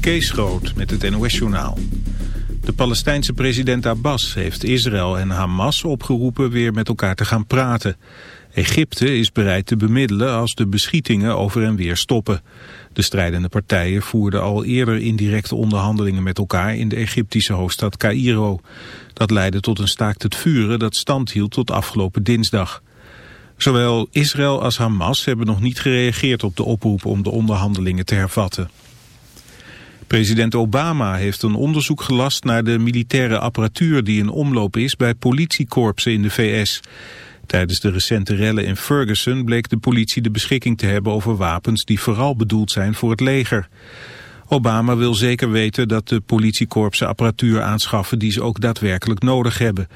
Kees Groot met het NOS-journaal. De Palestijnse president Abbas heeft Israël en Hamas opgeroepen weer met elkaar te gaan praten. Egypte is bereid te bemiddelen als de beschietingen over en weer stoppen. De strijdende partijen voerden al eerder indirecte onderhandelingen met elkaar in de Egyptische hoofdstad Cairo. Dat leidde tot een staakt het vuren dat stand hield tot afgelopen dinsdag. Zowel Israël als Hamas hebben nog niet gereageerd op de oproep om de onderhandelingen te hervatten. President Obama heeft een onderzoek gelast naar de militaire apparatuur die in omloop is bij politiekorpsen in de VS. Tijdens de recente rellen in Ferguson bleek de politie de beschikking te hebben over wapens die vooral bedoeld zijn voor het leger. Obama wil zeker weten dat de politiekorpsen apparatuur aanschaffen die ze ook daadwerkelijk nodig hebben.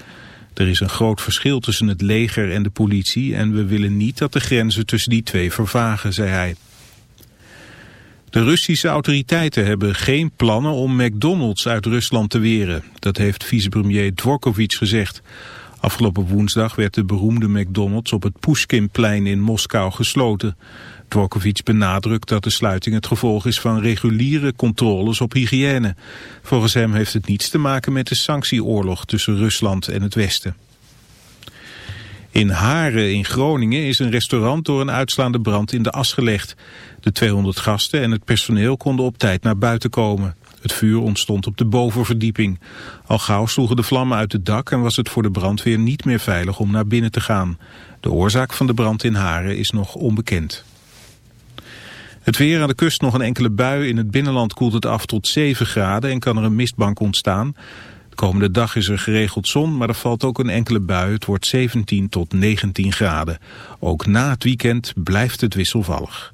Er is een groot verschil tussen het leger en de politie en we willen niet dat de grenzen tussen die twee vervagen, zei hij. De Russische autoriteiten hebben geen plannen om McDonald's uit Rusland te weren. Dat heeft vicepremier Dvorkovich gezegd. Afgelopen woensdag werd de beroemde McDonald's op het Pushkinplein in Moskou gesloten. Dvorkovich benadrukt dat de sluiting het gevolg is van reguliere controles op hygiëne. Volgens hem heeft het niets te maken met de sanctieoorlog tussen Rusland en het Westen. In Haren in Groningen is een restaurant door een uitslaande brand in de as gelegd. De 200 gasten en het personeel konden op tijd naar buiten komen. Het vuur ontstond op de bovenverdieping. Al gauw sloegen de vlammen uit het dak en was het voor de brandweer niet meer veilig om naar binnen te gaan. De oorzaak van de brand in Haren is nog onbekend. Het weer aan de kust nog een enkele bui. In het binnenland koelt het af tot 7 graden en kan er een mistbank ontstaan. De komende dag is er geregeld zon, maar er valt ook een enkele bui. Het wordt 17 tot 19 graden. Ook na het weekend blijft het wisselvallig.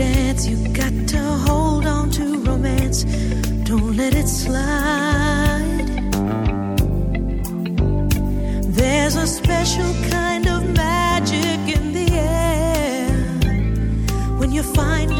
Chance. You got to hold on to romance. Don't let it slide. There's a special kind of magic in the air when you find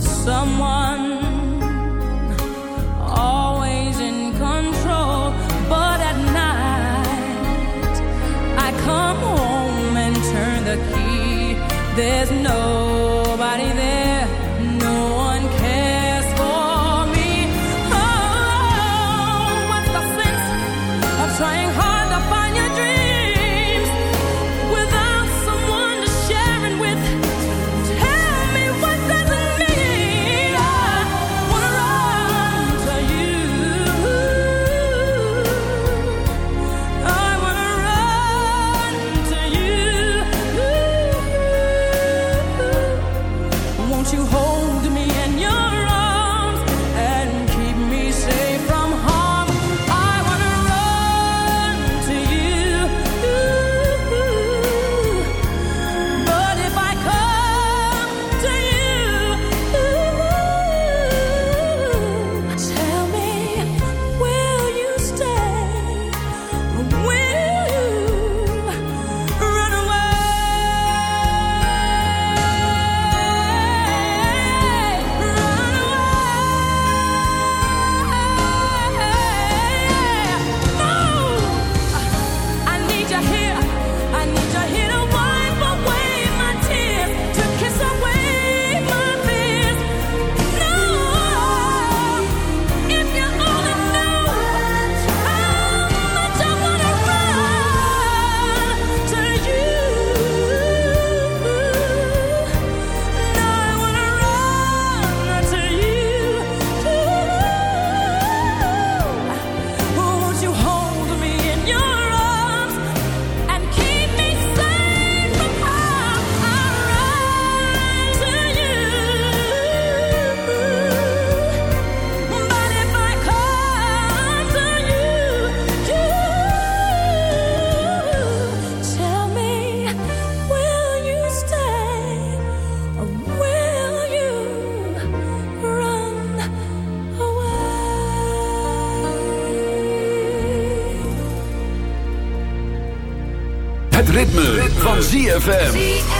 someone. Always in control but at night I come home and turn the key. There's no ZFM.